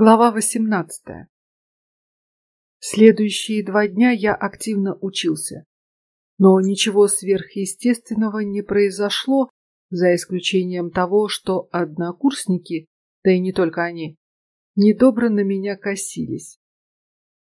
Глава 18. Следующие два дня я активно учился, но ничего сверхъестественного не произошло, за исключением того, что однокурсники, да и не только они, недобро на меня косились.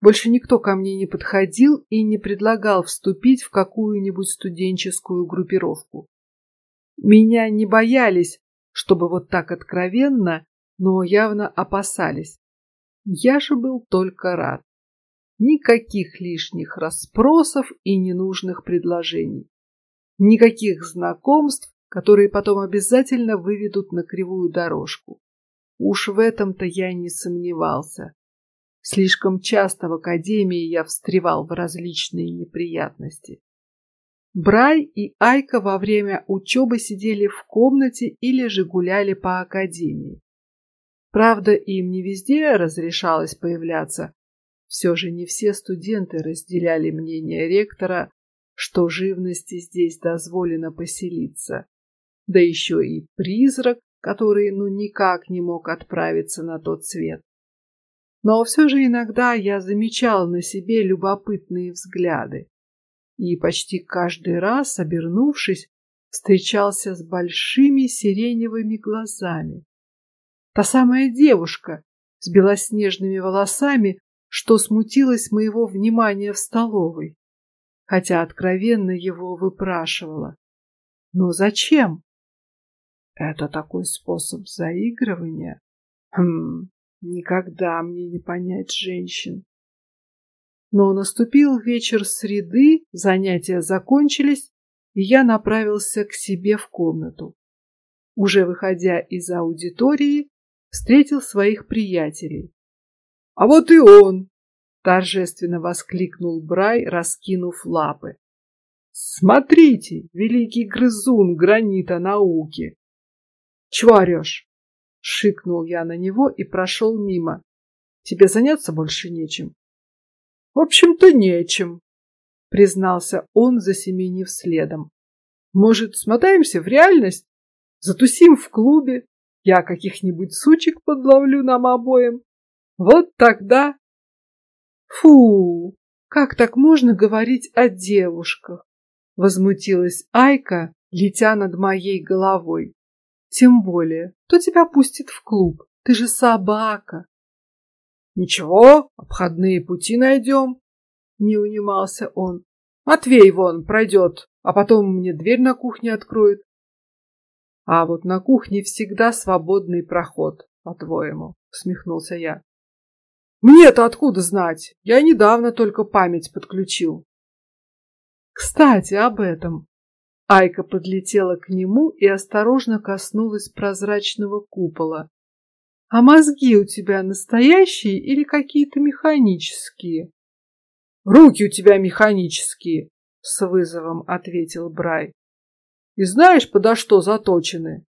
Больше никто ко мне не подходил и не предлагал вступить в какую-нибудь студенческую группировку. Меня не боялись, чтобы вот так откровенно но явно опасались. Я же был только рад. Никаких лишних расспросов и ненужных предложений. Никаких знакомств, которые потом обязательно выведут на кривую дорожку. Уж в этом-то я не сомневался. Слишком часто в академии я встревал в различные неприятности. Брай и Айка во время учебы сидели в комнате или же гуляли по академии. Правда, им не везде разрешалось появляться. Все же не все студенты разделяли мнение ректора, что живности здесь дозволено поселиться. Да еще и призрак, который ну никак не мог отправиться на тот свет. Но все же иногда я замечал на себе любопытные взгляды и почти каждый раз, обернувшись, встречался с большими сиреневыми глазами, Та самая девушка с белоснежными волосами, что смутилась моего внимания в столовой, хотя откровенно его выпрашивала. Но зачем? Это такой способ заигрывания. Хм, никогда мне не понять женщин. Но наступил вечер среды, занятия закончились, и я направился к себе в комнату. Уже выходя из аудитории, встретил своих приятелей. А вот и он! торжественно воскликнул Брай, раскинув лапы. Смотрите, великий грызун гранита науки. Чего? Шикнул я на него и прошел мимо. Тебе заняться больше нечем. В общем-то, нечем, признался он, засеменив следом. Может, смотаемся в реальность, затусим в клубе, я каких-нибудь сучек подловлю нам обоим. Вот тогда... Фу, как так можно говорить о девушках? Возмутилась Айка, летя над моей головой. Тем более, кто тебя пустит в клуб? Ты же собака. Ничего, обходные пути найдем. Не унимался он. Матвей вон пройдет, а потом мне дверь на кухне откроет. А вот на кухне всегда свободный проход, по-твоему, усмехнулся я. Мне-то откуда знать? Я недавно только память подключил. Кстати, об этом. Айка подлетела к нему и осторожно коснулась прозрачного купола. А мозги у тебя настоящие или какие-то механические? Руки у тебя механические, с вызовом ответил Брай. И знаешь, подо что заточены?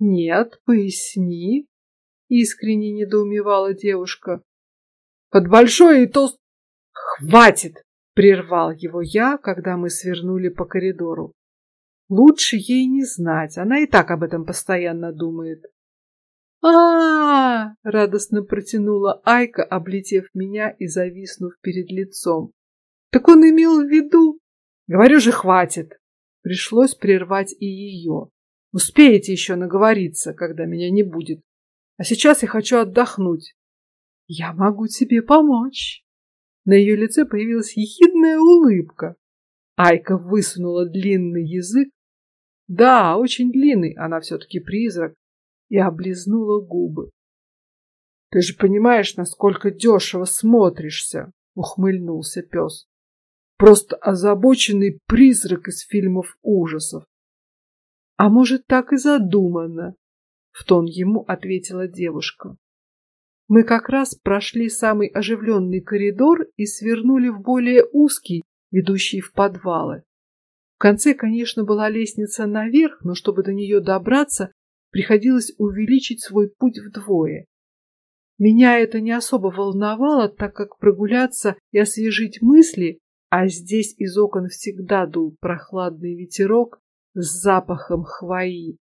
Нет, поясни. Искренне недоумевала девушка. Под большой и толст... Хватит! Прервал его я, когда мы свернули по коридору. Лучше ей не знать, она и так об этом постоянно думает. А, -а, -а радостно протянула Айка, облетев меня и зависнув перед лицом. Так он имел в виду? Говорю же, хватит. Пришлось прервать и ее. Успеете еще наговориться, когда меня не будет. А сейчас я хочу отдохнуть. Я могу тебе помочь. На ее лице появилась ехидная улыбка. Айка высунула длинный язык. Да, очень длинный, она все-таки призрак. И облизнула губы. Ты же понимаешь, насколько дешево смотришься, ухмыльнулся пес. Просто озабоченный призрак из фильмов ужасов. А может, так и задумано? В тон ему ответила девушка. Мы как раз прошли самый оживленный коридор и свернули в более узкий, ведущий в подвалы. В конце, конечно, была лестница наверх, но чтобы до нее добраться, приходилось увеличить свой путь вдвое. Меня это не особо волновало, так как прогуляться и освежить мысли а здесь из окон всегда дул прохладный ветерок с запахом хвои.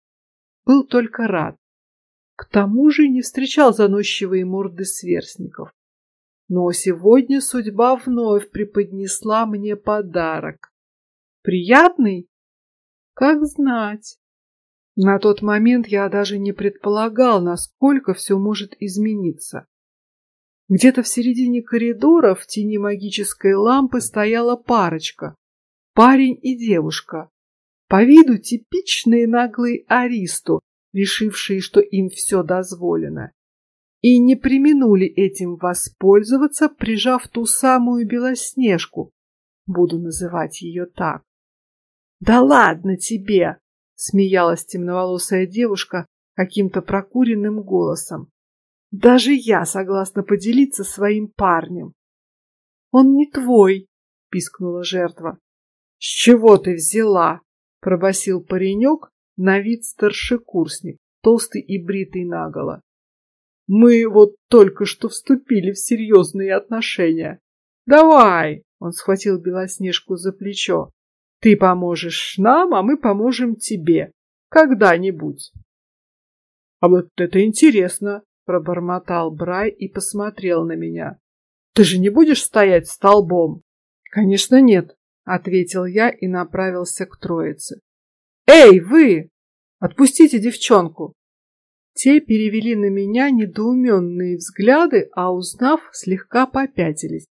Был только рад. К тому же не встречал заносчивые морды сверстников. Но сегодня судьба вновь преподнесла мне подарок. Приятный? Как знать. На тот момент я даже не предполагал, насколько все может измениться. Где-то в середине коридора в тени магической лампы стояла парочка, парень и девушка, по виду типичные наглые аристу, решившие, что им все дозволено и не применули этим воспользоваться, прижав ту самую белоснежку, буду называть ее так. Да ладно тебе, смеялась темноволосая девушка каким-то прокуренным голосом. Даже я согласна поделиться своим парнем. Он не твой, пискнула жертва. С чего ты взяла? пробасил паренек, на вид старшекурсник, толстый и бритый наголо. Мы вот только что вступили в серьезные отношения. Давай, он схватил Белоснежку за плечо. Ты поможешь нам, а мы поможем тебе. Когда-нибудь. А вот это интересно, пробормотал Брай и посмотрел на меня. Ты же не будешь стоять столбом? Конечно, нет, ответил я и направился к троице. Эй, вы! Отпустите девчонку! Те перевели на меня недоуменные взгляды, а узнав, слегка попятились.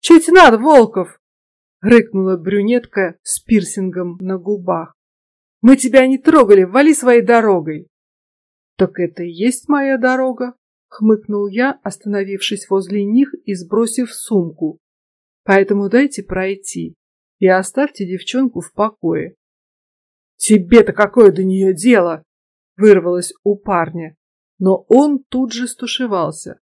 Чуть надо, Волков! рыкнула брюнетка с пирсингом на губах. Мы тебя не трогали, вали своей дорогой. Так это и есть моя дорога, хмыкнул я, остановившись возле них и сбросив сумку. Поэтому дайте пройти и оставьте девчонку в покое. Тебе-то какое до нее дело? вырвалось у парня, но он тут же стушевался.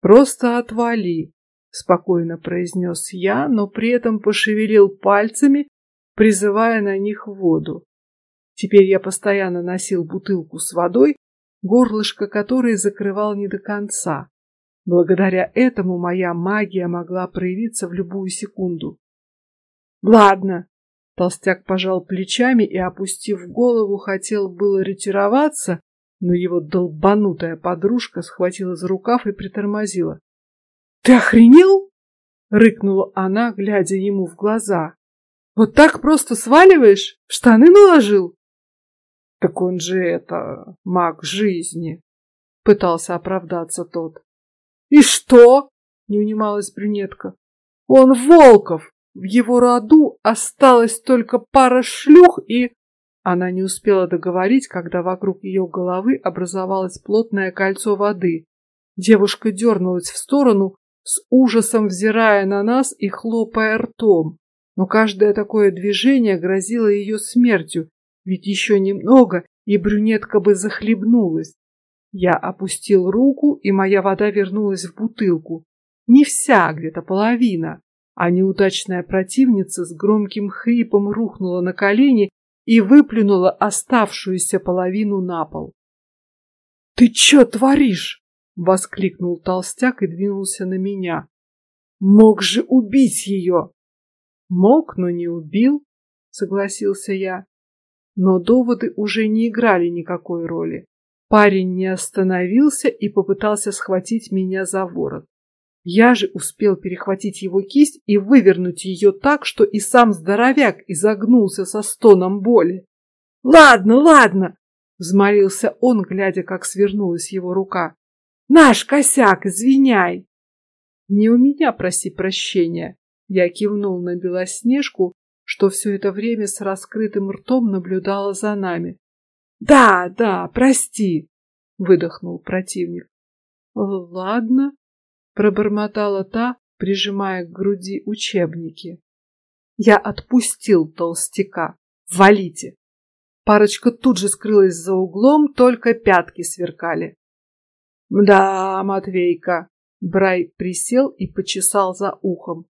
Просто отвали, спокойно произнес я, но при этом пошевелил пальцами, призывая на них воду. Теперь я постоянно носил бутылку с водой, горлышко которой закрывал не до конца. Благодаря этому моя магия могла проявиться в любую секунду. Ладно, Толстяк пожал плечами и, опустив голову, хотел было ретироваться, но его долбанутая подружка схватила за рукав и притормозила. Ты охренел? рыкнула она, глядя ему в глаза. Вот так просто сваливаешь? Штаны наложил? Так он же это маг жизни, пытался оправдаться тот. И что? Не унималась брюнетка. Он Волков, в его роду осталась только пара шлюх и... Она не успела договорить, когда вокруг ее головы образовалось плотное кольцо воды. Девушка дернулась в сторону, с ужасом взирая на нас и хлопая ртом. Но каждое такое движение грозило ее смертью, ведь еще немного, и брюнетка бы захлебнулась. Я опустил руку, и моя вода вернулась в бутылку. Не вся, где-то половина а неудачная противница с громким хрипом рухнула на колени и выплюнула оставшуюся половину на пол. Ты что творишь? воскликнул толстяк и двинулся на меня. Мог же убить ее. Мог, но не убил, согласился я. Но доводы уже не играли никакой роли. Парень не остановился и попытался схватить меня за ворот. Я же успел перехватить его кисть и вывернуть ее так, что и сам здоровяк изогнулся со стоном боли. Ладно, ладно, взмолился он, глядя, как свернулась его рука. Наш косяк, извиняй. Не у меня проси прощения. Я кивнул на Белоснежку, что все это время с раскрытым ртом наблюдала за нами. Да, да, прости, выдохнул противник. Ладно, пробормотала та, прижимая к груди учебники. Я отпустил толстяка. Валите. Парочка тут же скрылась за углом, только пятки сверкали. Да, Матвейка. Брай присел и почесал за ухом.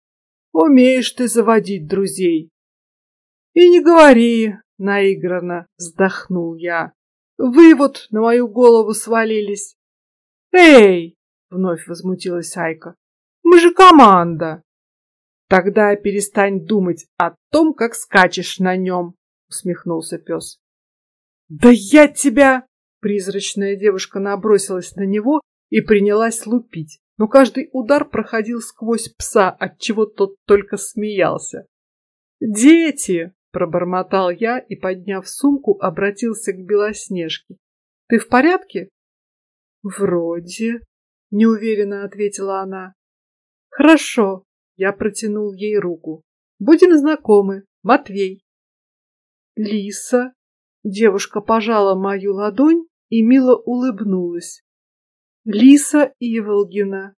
Умеешь ты заводить друзей. И не говори, наигранно вздохнул я. Вы вот на мою голову свалились. Эй, Вновь возмутилась Айка. Мы же команда. Тогда перестань думать о том, как скачешь на нем, усмехнулся пес. Да я тебя! Призрачная девушка набросилась на него и принялась лупить, но каждый удар проходил сквозь пса, от чего тот только смеялся. Дети! Пробормотал я и, подняв сумку, обратился к Белоснежке. Ты в порядке? Вроде, неуверенно ответила она. Хорошо, я протянул ей руку. Будем знакомы, Матвей. Лиса. Девушка пожала мою ладонь и мило улыбнулась. Лиса Иволгина.